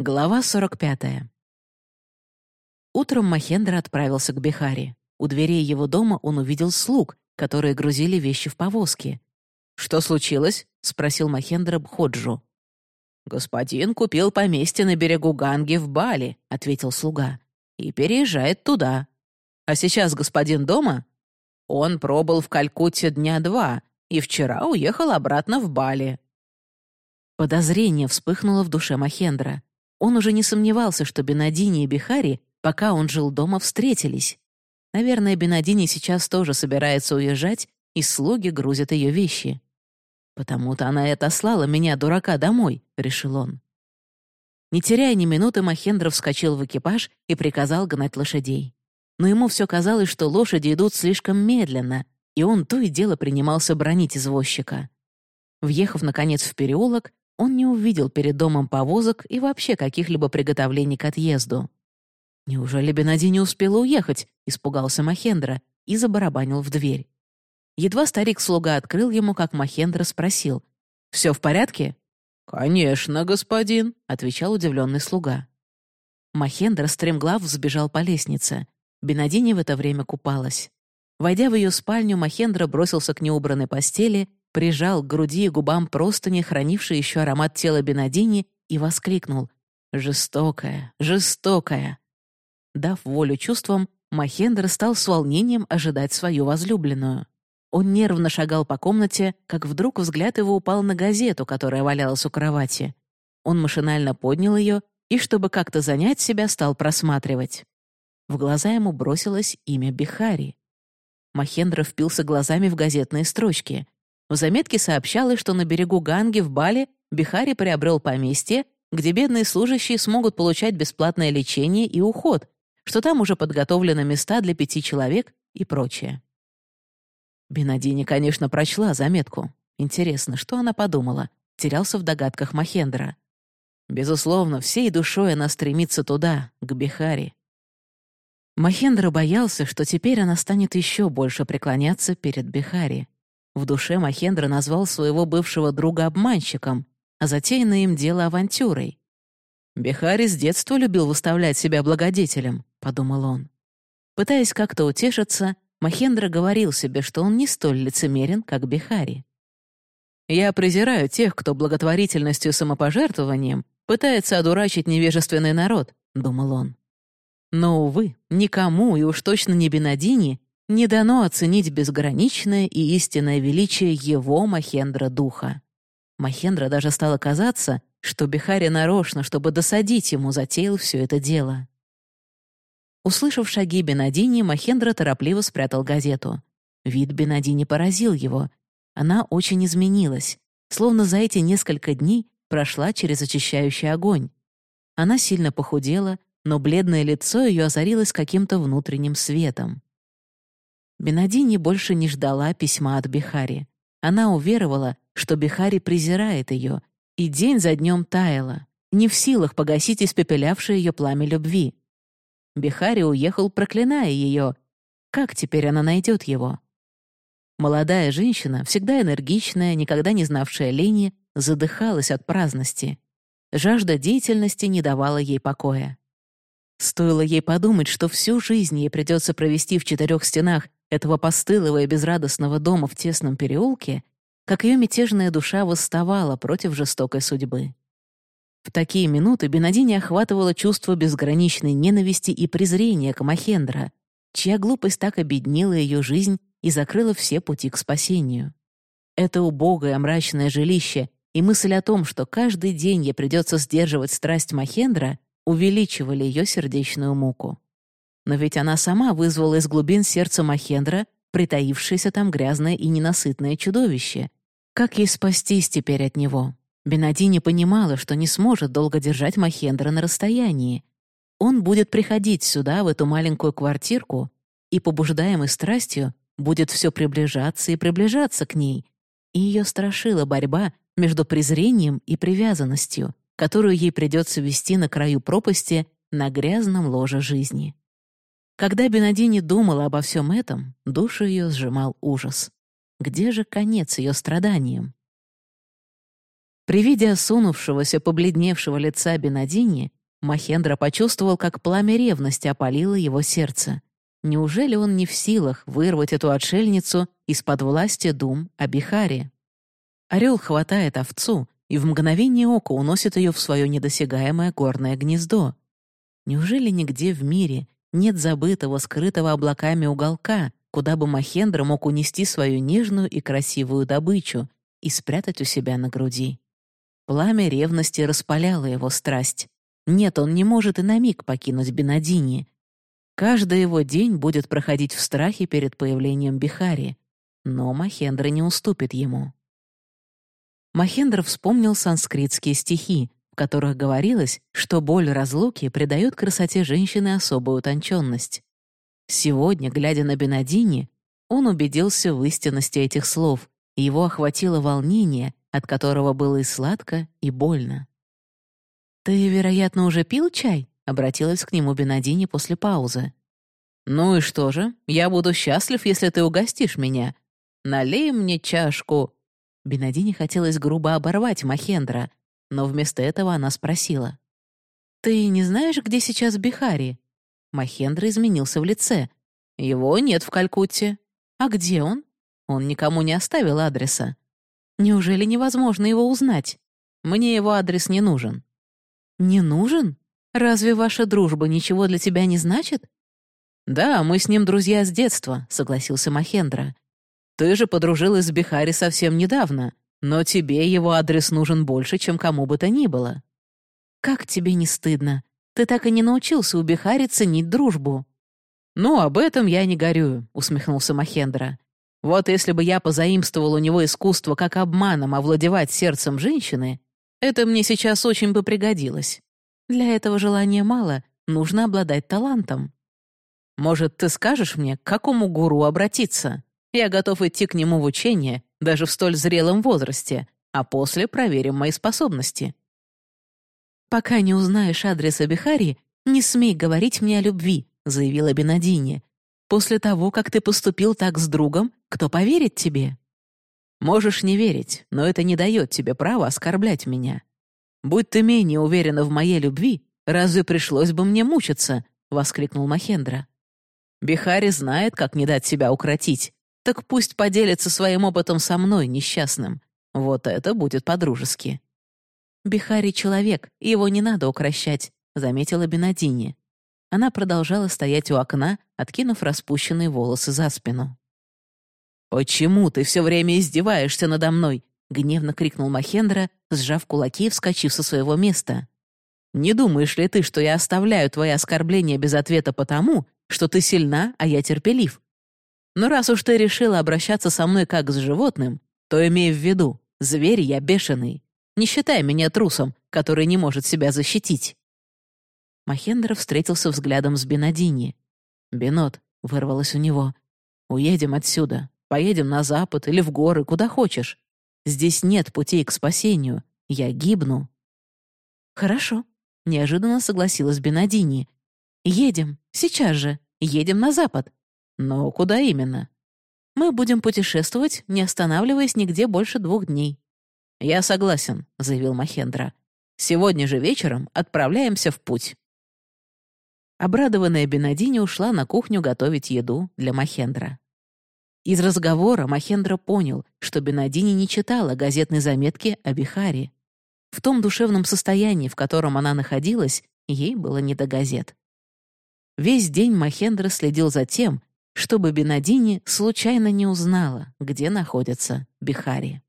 Глава 45. Утром Махендра отправился к Бихари. У дверей его дома он увидел слуг, которые грузили вещи в повозки. «Что случилось?» — спросил Махендра Бходжу. «Господин купил поместье на берегу Ганги в Бали», — ответил слуга, «и переезжает туда. А сейчас господин дома?» «Он пробыл в Калькутте дня два и вчера уехал обратно в Бали». Подозрение вспыхнуло в душе Махендра. Он уже не сомневался, что Бенадини и Бихари, пока он жил дома, встретились. Наверное, Бенадини сейчас тоже собирается уезжать, и слуги грузят ее вещи. «Потому-то она и отослала меня, дурака, домой», — решил он. Не теряя ни минуты, Махендра вскочил в экипаж и приказал гнать лошадей. Но ему все казалось, что лошади идут слишком медленно, и он то и дело принимался бронить извозчика. Въехав, наконец, в переулок, он не увидел перед домом повозок и вообще каких-либо приготовлений к отъезду. «Неужели Бенади не успела уехать?» — испугался Махендра и забарабанил в дверь. Едва старик-слуга открыл ему, как Махендра спросил. «Все в порядке?» «Конечно, господин», — отвечал удивленный слуга. Махендра стремглав взбежал по лестнице. Бенадини в это время купалась. Войдя в ее спальню, Махендра бросился к неубранной постели прижал к груди и губам простыни, хранившие еще аромат тела Бенадини, и воскликнул «Жестокая, жестокая!». Дав волю чувствам, Махендра стал с волнением ожидать свою возлюбленную. Он нервно шагал по комнате, как вдруг взгляд его упал на газету, которая валялась у кровати. Он машинально поднял ее и, чтобы как-то занять себя, стал просматривать. В глаза ему бросилось имя Бихари. Махендра впился глазами в газетные строчки. В заметке сообщалось, что на берегу Ганги в Бали Бихари приобрел поместье, где бедные служащие смогут получать бесплатное лечение и уход, что там уже подготовлены места для пяти человек и прочее. Бенадини, конечно, прочла заметку. Интересно, что она подумала? Терялся в догадках Махендра. Безусловно, всей душой она стремится туда, к Бихари. Махендра боялся, что теперь она станет еще больше преклоняться перед Бихари. В душе Махендра назвал своего бывшего друга обманщиком, а затеянное им дело авантюрой. «Бихари с детства любил выставлять себя благодетелем», — подумал он. Пытаясь как-то утешиться, Махендра говорил себе, что он не столь лицемерен, как Бихари. «Я презираю тех, кто благотворительностью и самопожертвованием пытается одурачить невежественный народ», — думал он. Но, увы, никому, и уж точно не Бенадини, не дано оценить безграничное и истинное величие его Махендра духа. Махендра даже стало казаться, что Бихари нарочно, чтобы досадить ему, затеял все это дело. Услышав шаги Бенадини, Махендра торопливо спрятал газету. Вид Бенадини поразил его. Она очень изменилась, словно за эти несколько дней прошла через очищающий огонь. Она сильно похудела, но бледное лицо ее озарилось каким-то внутренним светом. Бенадини больше не ждала письма от Бихари. Она уверовала, что Бихари презирает ее, и день за днем таяла, не в силах погасить испепелявшее ее пламя любви. Бихари уехал, проклиная ее. Как теперь она найдет его? Молодая женщина, всегда энергичная, никогда не знавшая лени, задыхалась от праздности. Жажда деятельности не давала ей покоя. Стоило ей подумать, что всю жизнь ей придется провести в четырех стенах этого постылого и безрадостного дома в тесном переулке, как ее мятежная душа восставала против жестокой судьбы. В такие минуты Бенадини охватывало чувство безграничной ненависти и презрения к Махендра, чья глупость так обеднила ее жизнь и закрыла все пути к спасению. Это убогое мрачное жилище и мысль о том, что каждый день ей придется сдерживать страсть Махендра, увеличивали ее сердечную муку. Но ведь она сама вызвала из глубин сердца Махендра притаившееся там грязное и ненасытное чудовище. Как ей спастись теперь от него? Бенади не понимала, что не сможет долго держать Махендра на расстоянии. Он будет приходить сюда, в эту маленькую квартирку, и, побуждаемый страстью, будет все приближаться и приближаться к ней. И ее страшила борьба между презрением и привязанностью, которую ей придется вести на краю пропасти на грязном ложе жизни. Когда Бенадини думала обо всем этом, душу ее сжимал ужас. Где же конец ее страданиям? При виде осунувшегося, побледневшего лица Бенадини, Махендра почувствовал, как пламя ревности опалило его сердце. Неужели он не в силах вырвать эту отшельницу из-под власти дум о Бихаре? Орел хватает овцу и в мгновение ока уносит ее в свое недосягаемое горное гнездо. Неужели нигде в мире нет забытого, скрытого облаками уголка, куда бы Махендра мог унести свою нежную и красивую добычу и спрятать у себя на груди? Пламя ревности распаляло его страсть. Нет, он не может и на миг покинуть Бенадини. Каждый его день будет проходить в страхе перед появлением Бихари, но Махендра не уступит ему. Махендра вспомнил санскритские стихи, которых говорилось, что боль разлуки придает красоте женщины особую утонченность. Сегодня, глядя на Бенадини, он убедился в истинности этих слов, и его охватило волнение, от которого было и сладко, и больно. «Ты, вероятно, уже пил чай?» — обратилась к нему Бенадини после паузы. «Ну и что же? Я буду счастлив, если ты угостишь меня. Налей мне чашку». Бенадини хотелось грубо оборвать Махендра, но вместо этого она спросила. «Ты не знаешь, где сейчас Бихари?» Махендра изменился в лице. «Его нет в Калькутте». «А где он?» Он никому не оставил адреса. «Неужели невозможно его узнать?» «Мне его адрес не нужен». «Не нужен? Разве ваша дружба ничего для тебя не значит?» «Да, мы с ним друзья с детства», — согласился Махендра. «Ты же подружилась с Бихари совсем недавно, но тебе его адрес нужен больше, чем кому бы то ни было». «Как тебе не стыдно? Ты так и не научился у Бихари ценить дружбу». «Ну, об этом я не горюю», — усмехнулся Махендра. «Вот если бы я позаимствовал у него искусство как обманом овладевать сердцем женщины, это мне сейчас очень бы пригодилось. Для этого желания мало, нужно обладать талантом. Может, ты скажешь мне, к какому гуру обратиться? Я готов идти к нему в учение, даже в столь зрелом возрасте, а после проверим мои способности. «Пока не узнаешь адреса Бихари, не смей говорить мне о любви», — заявила Бенадини. «После того, как ты поступил так с другом, кто поверит тебе?» Можешь не верить, но это не дает тебе права оскорблять меня. Будь ты менее уверена в моей любви, разве пришлось бы мне мучиться?» — воскликнул Махендра. «Бихари знает, как не дать себя укротить. Так пусть поделится своим опытом со мной, несчастным. Вот это будет по-дружески». «Бихари — человек, его не надо укращать», — заметила Бенадини. Она продолжала стоять у окна, откинув распущенные волосы за спину. «Почему ты все время издеваешься надо мной?» — гневно крикнул Махендра, сжав кулаки и вскочив со своего места. «Не думаешь ли ты, что я оставляю твои оскорбления без ответа потому, что ты сильна, а я терпелив? Но раз уж ты решила обращаться со мной как с животным, то имей в виду, зверь я бешеный. Не считай меня трусом, который не может себя защитить». Махендра встретился взглядом с Бенадини. «Бенот», — вырвалось у него, — «уедем отсюда. Поедем на запад или в горы, куда хочешь. Здесь нет путей к спасению. Я гибну». «Хорошо», — неожиданно согласилась Бенадини. «Едем. Сейчас же. Едем на запад. Но куда именно?» «Мы будем путешествовать, не останавливаясь нигде больше двух дней». «Я согласен», — заявил Махендра. «Сегодня же вечером отправляемся в путь». Обрадованная Бенадини ушла на кухню готовить еду для Махендра. Из разговора Махендра понял, что Бенадини не читала газетной заметки о Бихаре. В том душевном состоянии, в котором она находилась, ей было не до газет. Весь день Махендра следил за тем, чтобы Бенадини случайно не узнала, где находится Бихари.